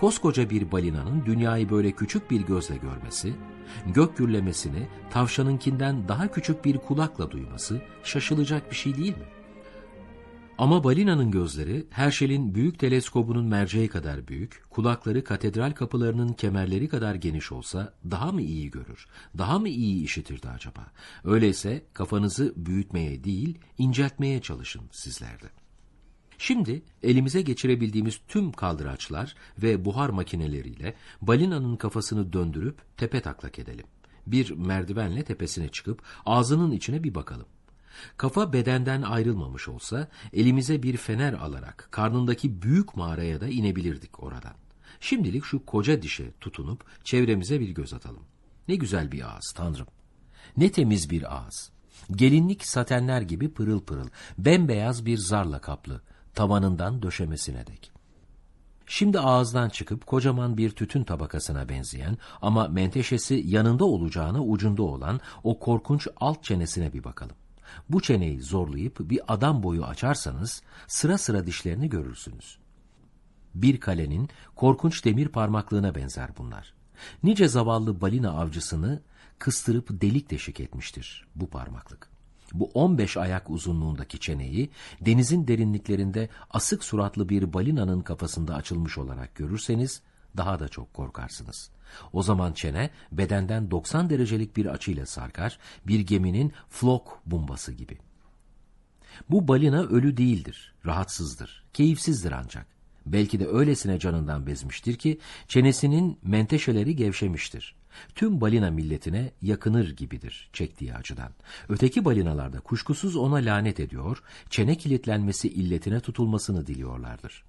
koskoca bir balinanın dünyayı böyle küçük bir gözle görmesi, gök gürlemesini tavşanınkinden daha küçük bir kulakla duyması şaşılacak bir şey değil mi? Ama balinanın gözleri Herschel'in büyük teleskobunun merceği kadar büyük, kulakları katedral kapılarının kemerleri kadar geniş olsa daha mı iyi görür, daha mı iyi işitirdi acaba? Öyleyse kafanızı büyütmeye değil, inceltmeye çalışın sizlerde. Şimdi elimize geçirebildiğimiz tüm kaldıraçlar ve buhar makineleriyle balinanın kafasını döndürüp tepe taklak edelim. Bir merdivenle tepesine çıkıp ağzının içine bir bakalım. Kafa bedenden ayrılmamış olsa elimize bir fener alarak karnındaki büyük mağaraya da inebilirdik oradan. Şimdilik şu koca dişe tutunup çevremize bir göz atalım. Ne güzel bir ağız tanrım. Ne temiz bir ağız. Gelinlik satenler gibi pırıl pırıl, bembeyaz bir zarla kaplı, tavanından döşemesine dek. Şimdi ağızdan çıkıp kocaman bir tütün tabakasına benzeyen ama menteşesi yanında olacağına ucunda olan o korkunç alt çenesine bir bakalım. Bu çeneyi zorlayıp bir adam boyu açarsanız sıra sıra dişlerini görürsünüz. Bir kalenin korkunç demir parmaklığına benzer bunlar. Nice zavallı balina avcısını kıstırıp delik deşik etmiştir bu parmaklık. Bu 15 ayak uzunluğundaki çeneyi denizin derinliklerinde asık suratlı bir balinanın kafasında açılmış olarak görürseniz daha da çok korkarsınız. O zaman çene bedenden 90 derecelik bir açıyla sarkar, bir geminin flok bombası gibi. Bu balina ölü değildir, rahatsızdır, keyifsizdir ancak. Belki de öylesine canından bezmiştir ki çenesinin menteşeleri gevşemiştir. Tüm balina milletine yakınır gibidir çektiği acıdan. Öteki balinalarda kuşkusuz ona lanet ediyor, çene kilitlenmesi illetine tutulmasını diliyorlardır.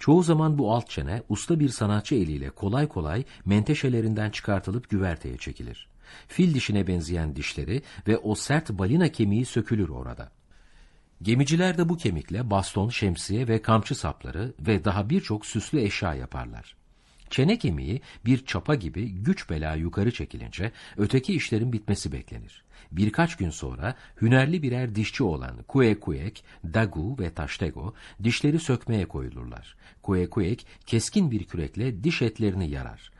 Çoğu zaman bu alt çene usta bir sanatçı eliyle kolay kolay menteşelerinden çıkartılıp güverteye çekilir. Fil dişine benzeyen dişleri ve o sert balina kemiği sökülür orada. Gemiciler de bu kemikle baston, şemsiye ve kamçı sapları ve daha birçok süslü eşya yaparlar. Çene kemiği bir çapa gibi güç bela yukarı çekilince öteki işlerin bitmesi beklenir. Birkaç gün sonra hünerli birer dişçi olan Kuekuek, Dagu ve Taştego dişleri sökmeye koyulurlar. Kuekuek keskin bir kürekle diş etlerini yarar.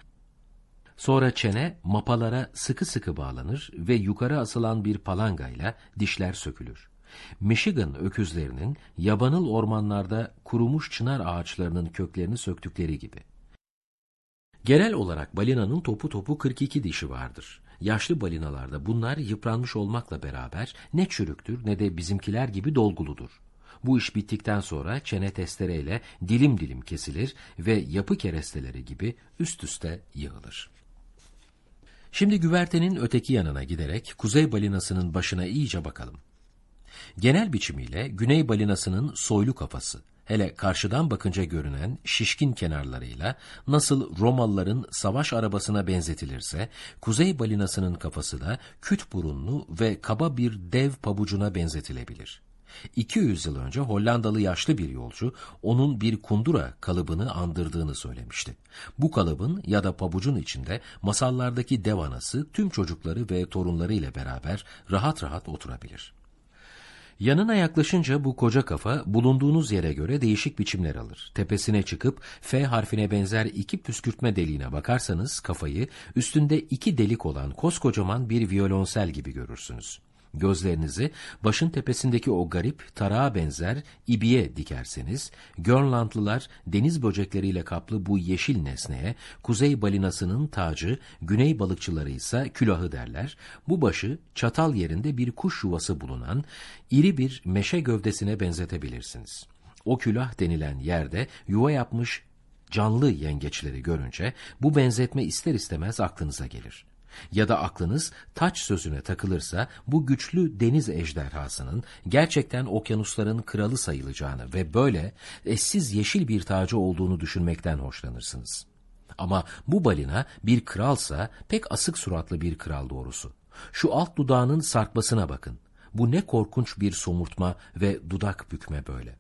Sonra çene mapalara sıkı sıkı bağlanır ve yukarı asılan bir palangayla dişler sökülür. Michigan öküzlerinin yabanıl ormanlarda kurumuş çınar ağaçlarının köklerini söktükleri gibi. Genel olarak balinanın topu topu 42 dişi vardır. Yaşlı balinalarda bunlar yıpranmış olmakla beraber ne çürüktür ne de bizimkiler gibi dolguludur. Bu iş bittikten sonra çene testereyle dilim dilim kesilir ve yapı keresteleri gibi üst üste yığılır. Şimdi güvertenin öteki yanına giderek kuzey balinasının başına iyice bakalım. Genel biçimiyle güney balinasının soylu kafası, hele karşıdan bakınca görünen şişkin kenarlarıyla nasıl Romalıların savaş arabasına benzetilirse, kuzey balinasının kafası da küt burunlu ve kaba bir dev pabucuna benzetilebilir. 200 yıl önce Hollandalı yaşlı bir yolcu onun bir kundura kalıbını andırdığını söylemişti. Bu kalıbın ya da pabucun içinde masallardaki dev anası tüm çocukları ve torunları ile beraber rahat rahat oturabilir. Yanına yaklaşınca bu koca kafa bulunduğunuz yere göre değişik biçimler alır. Tepesine çıkıp F harfine benzer iki püskürtme deliğine bakarsanız kafayı üstünde iki delik olan koskocaman bir violonsel gibi görürsünüz. Gözlerinizi başın tepesindeki o garip tarağa benzer ibiye dikerseniz, Grönlandlılar deniz böcekleriyle kaplı bu yeşil nesneye kuzey balinasının tacı, güney balıkçıları ise külahı derler. Bu başı çatal yerinde bir kuş yuvası bulunan iri bir meşe gövdesine benzetebilirsiniz. O külah denilen yerde yuva yapmış canlı yengeçleri görünce bu benzetme ister istemez aklınıza gelir. Ya da aklınız taç sözüne takılırsa bu güçlü deniz ejderhasının gerçekten okyanusların kralı sayılacağını ve böyle eşsiz yeşil bir tacı olduğunu düşünmekten hoşlanırsınız. Ama bu balina bir kralsa pek asık suratlı bir kral doğrusu. Şu alt dudağının sarkmasına bakın. Bu ne korkunç bir somurtma ve dudak bükme böyle.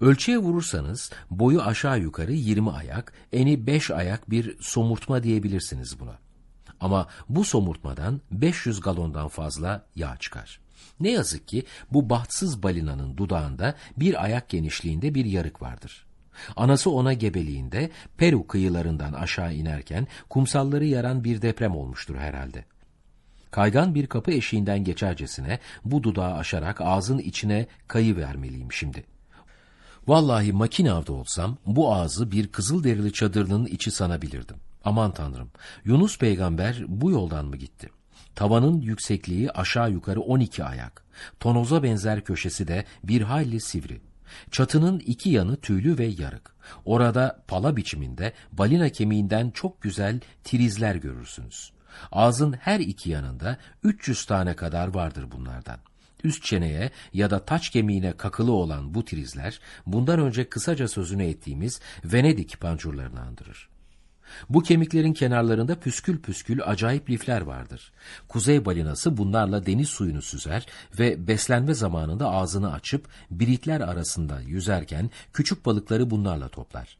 Ölçüye vurursanız boyu aşağı yukarı 20 ayak, eni 5 ayak bir somurtma diyebilirsiniz buna. Ama bu somurtmadan 500 galondan fazla yağ çıkar. Ne yazık ki bu bahtsız balinanın dudağında bir ayak genişliğinde bir yarık vardır. Anası ona gebeliğinde Peru kıyılarından aşağı inerken kumsalları yaran bir deprem olmuştur herhalde. Kaygan bir kapı eşiğinden geçercesine bu dudağı aşarak ağzın içine kayı vermeliyim şimdi. Vallahi makine avda olsam bu ağzı bir kızıl derili çadırının içi sanabilirdim. Aman tanrım, Yunus peygamber bu yoldan mı gitti? Tavanın yüksekliği aşağı yukarı 12 ayak. Tonoza benzer köşesi de bir hayli sivri. Çatının iki yanı tüylü ve yarık. Orada pala biçiminde balina kemiğinden çok güzel trizler görürsünüz. Ağzın her iki yanında 300 tane kadar vardır bunlardan. Üst çeneye ya da taç kemiğine kakılı olan bu trizler, bundan önce kısaca sözünü ettiğimiz Venedik pancurlarını andırır. Bu kemiklerin kenarlarında püskül püskül acayip lifler vardır. Kuzey balinası bunlarla deniz suyunu süzer ve beslenme zamanında ağzını açıp biritler arasında yüzerken küçük balıkları bunlarla toplar.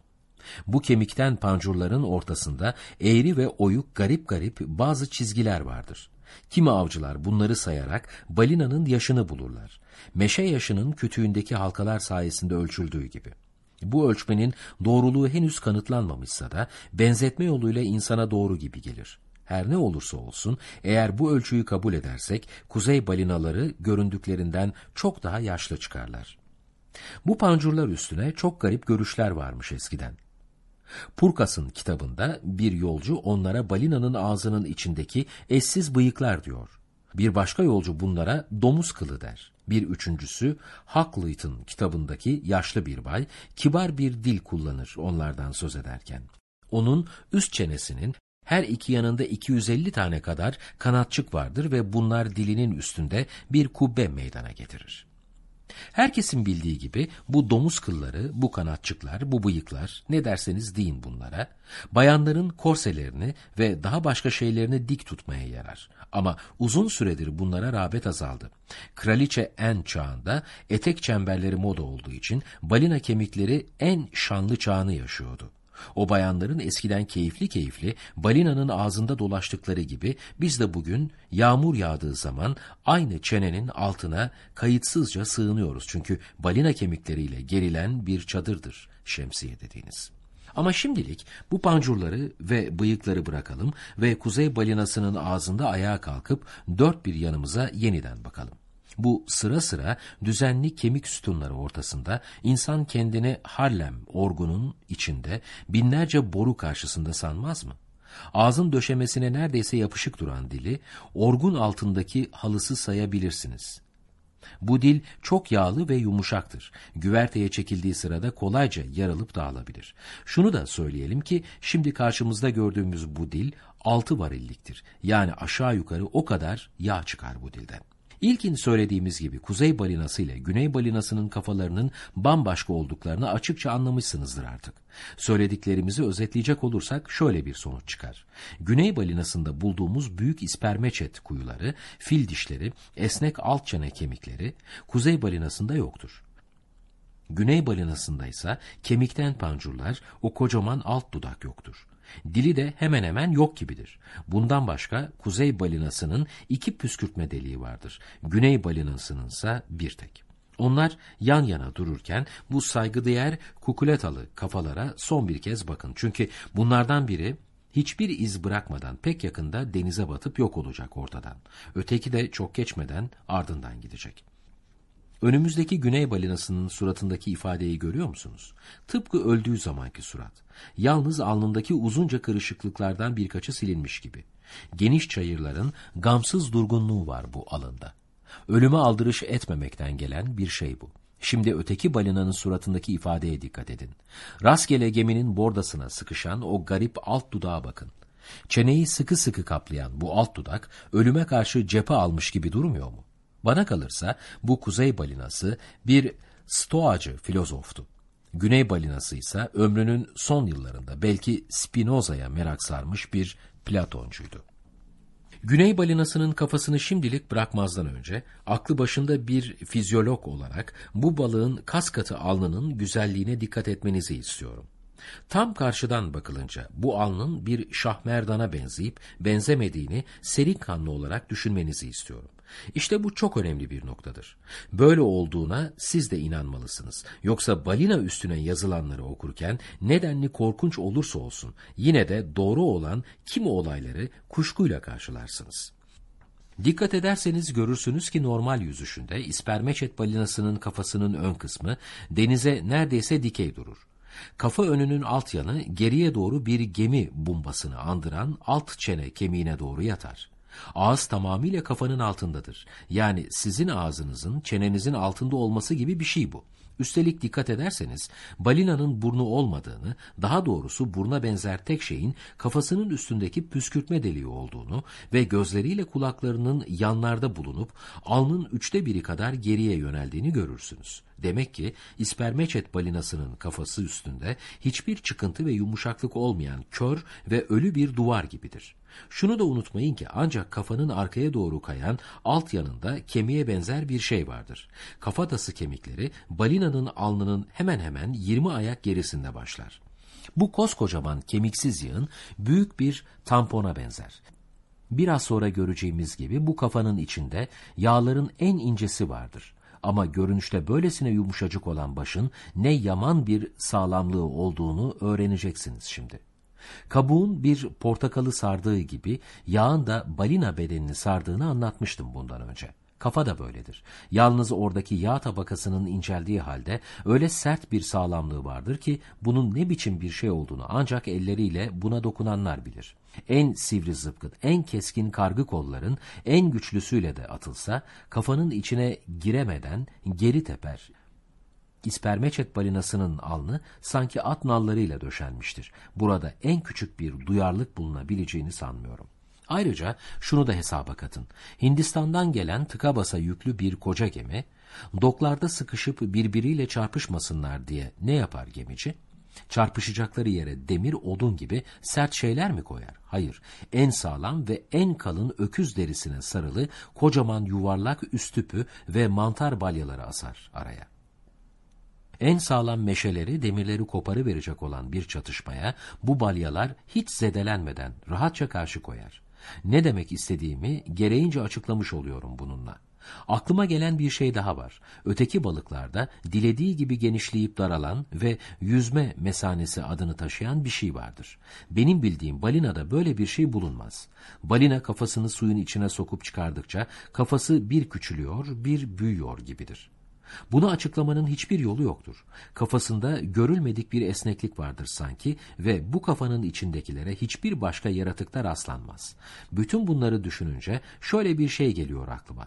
Bu kemikten pancurların ortasında eğri ve oyuk garip garip bazı çizgiler vardır. Kimi avcılar bunları sayarak balinanın yaşını bulurlar. Meşe yaşının kütüğündeki halkalar sayesinde ölçüldüğü gibi. Bu ölçmenin doğruluğu henüz kanıtlanmamışsa da benzetme yoluyla insana doğru gibi gelir. Her ne olursa olsun eğer bu ölçüyü kabul edersek kuzey balinaları göründüklerinden çok daha yaşlı çıkarlar. Bu pancurlar üstüne çok garip görüşler varmış eskiden. Purkas'ın kitabında bir yolcu onlara balinanın ağzının içindeki eşsiz bıyıklar diyor. Bir başka yolcu bunlara domuz kılı der. Bir üçüncüsü Hakluyt'ın kitabındaki yaşlı bir bay kibar bir dil kullanır onlardan söz ederken. Onun üst çenesinin her iki yanında 250 tane kadar kanatçık vardır ve bunlar dilinin üstünde bir kubbe meydana getirir. Herkesin bildiği gibi bu domuz kılları, bu kanatçıklar, bu bıyıklar, ne derseniz deyin bunlara, bayanların korselerini ve daha başka şeylerini dik tutmaya yarar. Ama uzun süredir bunlara rağbet azaldı. Kraliçe En çağında etek çemberleri moda olduğu için balina kemikleri en şanlı çağını yaşıyordu. O bayanların eskiden keyifli keyifli balinanın ağzında dolaştıkları gibi biz de bugün yağmur yağdığı zaman aynı çenenin altına kayıtsızca sığınıyoruz. Çünkü balina kemikleriyle gerilen bir çadırdır şemsiye dediğiniz. Ama şimdilik bu pancurları ve bıyıkları bırakalım ve kuzey balinasının ağzında ayağa kalkıp dört bir yanımıza yeniden bakalım. Bu sıra sıra düzenli kemik sütunları ortasında insan kendini Harlem orgunun içinde binlerce boru karşısında sanmaz mı? Ağzın döşemesine neredeyse yapışık duran dili, orgun altındaki halısı sayabilirsiniz. Bu dil çok yağlı ve yumuşaktır. Güverteye çekildiği sırada kolayca yarılıp dağılabilir. Şunu da söyleyelim ki şimdi karşımızda gördüğümüz bu dil altı varilliktir. Yani aşağı yukarı o kadar yağ çıkar bu dilden. İlkin söylediğimiz gibi kuzey balinası ile güney balinasının kafalarının bambaşka olduklarını açıkça anlamışsınızdır artık. Söylediklerimizi özetleyecek olursak şöyle bir sonuç çıkar. Güney balinasında bulduğumuz büyük ispermeçet kuyuları, fil dişleri, esnek alt çene kemikleri kuzey balinasında yoktur. Güney balinasında ise kemikten pancurlar, o kocaman alt dudak yoktur. Dili de hemen hemen yok gibidir. Bundan başka kuzey balinasının iki püskürtme deliği vardır. Güney balinasının ise bir tek. Onlar yan yana dururken bu saygıdeğer kukuletalı kafalara son bir kez bakın. Çünkü bunlardan biri hiçbir iz bırakmadan pek yakında denize batıp yok olacak ortadan. Öteki de çok geçmeden ardından gidecek. Önümüzdeki güney balinasının suratındaki ifadeyi görüyor musunuz? Tıpkı öldüğü zamanki surat. Yalnız alnındaki uzunca kırışıklıklardan birkaçı silinmiş gibi. Geniş çayırların gamsız durgunluğu var bu alında. Ölüme aldırış etmemekten gelen bir şey bu. Şimdi öteki balinanın suratındaki ifadeye dikkat edin. Rastgele geminin bordasına sıkışan o garip alt dudağa bakın. Çeneyi sıkı sıkı kaplayan bu alt dudak ölüme karşı cephe almış gibi durmuyor mu? Bana kalırsa bu kuzey balinası bir stoacı filozoftu. Güney balinası ise ömrünün son yıllarında belki Spinoza'ya merak sarmış bir Platoncuydu. Güney balinasının kafasını şimdilik bırakmazdan önce aklı başında bir fizyolog olarak bu balığın kas katı alnının güzelliğine dikkat etmenizi istiyorum. Tam karşıdan bakılınca bu alnın bir şahmerdana benzeyip benzemediğini serin kanlı olarak düşünmenizi istiyorum. İşte bu çok önemli bir noktadır. Böyle olduğuna siz de inanmalısınız. Yoksa balina üstüne yazılanları okurken nedenli korkunç olursa olsun yine de doğru olan kimi olayları kuşkuyla karşılarsınız. Dikkat ederseniz görürsünüz ki normal yüzüşünde ispermeçet balinasının kafasının ön kısmı denize neredeyse dikey durur. Kafa önünün alt yanı geriye doğru bir gemi bumbasını andıran alt çene kemiğine doğru yatar. Ağız tamamıyla kafanın altındadır. Yani sizin ağzınızın çenenizin altında olması gibi bir şey bu. Üstelik dikkat ederseniz balinanın burnu olmadığını, daha doğrusu buruna benzer tek şeyin kafasının üstündeki püskürtme deliği olduğunu ve gözleriyle kulaklarının yanlarda bulunup alnın üçte biri kadar geriye yöneldiğini görürsünüz. Demek ki ispermeçet balinasının kafası üstünde hiçbir çıkıntı ve yumuşaklık olmayan kör ve ölü bir duvar gibidir. Şunu da unutmayın ki ancak kafanın arkaya doğru kayan alt yanında kemiğe benzer bir şey vardır. Kafatası kemikleri balinanın alnının hemen hemen 20 ayak gerisinde başlar. Bu koskocaman kemiksiz yığın büyük bir tampona benzer. Biraz sonra göreceğimiz gibi bu kafanın içinde yağların en incesi vardır. Ama görünüşte böylesine yumuşacık olan başın ne yaman bir sağlamlığı olduğunu öğreneceksiniz şimdi. Kabuğun bir portakalı sardığı gibi yağın da balina bedenini sardığını anlatmıştım bundan önce. Kafa da böyledir. Yalnız oradaki yağ tabakasının inceldiği halde öyle sert bir sağlamlığı vardır ki bunun ne biçim bir şey olduğunu ancak elleriyle buna dokunanlar bilir. En sivri zıpkın, en keskin kargı kolların en güçlüsüyle de atılsa kafanın içine giremeden geri teper. İspermeçet balinasının alnı sanki at nallarıyla döşenmiştir. Burada en küçük bir duyarlılık bulunabileceğini sanmıyorum. Ayrıca şunu da hesaba katın. Hindistan'dan gelen tıka basa yüklü bir koca gemi, doklarda sıkışıp birbiriyle çarpışmasınlar diye ne yapar gemici? Çarpışacakları yere demir, odun gibi sert şeyler mi koyar? Hayır, en sağlam ve en kalın öküz derisine sarılı kocaman yuvarlak üstüpü ve mantar balyaları asar araya. En sağlam meşeleri, demirleri koparı verecek olan bir çatışmaya bu balyalar hiç zedelenmeden rahatça karşı koyar. Ne demek istediğimi gereğince açıklamış oluyorum bununla. Aklıma gelen bir şey daha var. Öteki balıklarda dilediği gibi genişleyip daralan ve yüzme mesanesi adını taşıyan bir şey vardır. Benim bildiğim balinada böyle bir şey bulunmaz. Balina kafasını suyun içine sokup çıkardıkça kafası bir küçülüyor, bir büyüyor gibidir. Bunu açıklamanın hiçbir yolu yoktur. Kafasında görülmedik bir esneklik vardır sanki ve bu kafanın içindekilere hiçbir başka yaratıkta rastlanmaz. Bütün bunları düşününce şöyle bir şey geliyor aklıma.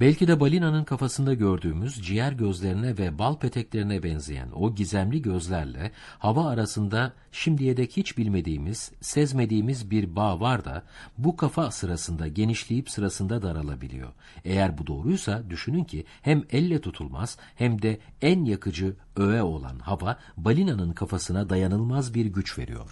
Belki de balinanın kafasında gördüğümüz ciğer gözlerine ve bal peteklerine benzeyen o gizemli gözlerle hava arasında şimdiye dek hiç bilmediğimiz, sezmediğimiz bir bağ var da bu kafa sırasında genişleyip sırasında daralabiliyor. Eğer bu doğruysa düşünün ki hem elle tutulmaz hem de en yakıcı öğe olan hava balinanın kafasına dayanılmaz bir güç veriyor.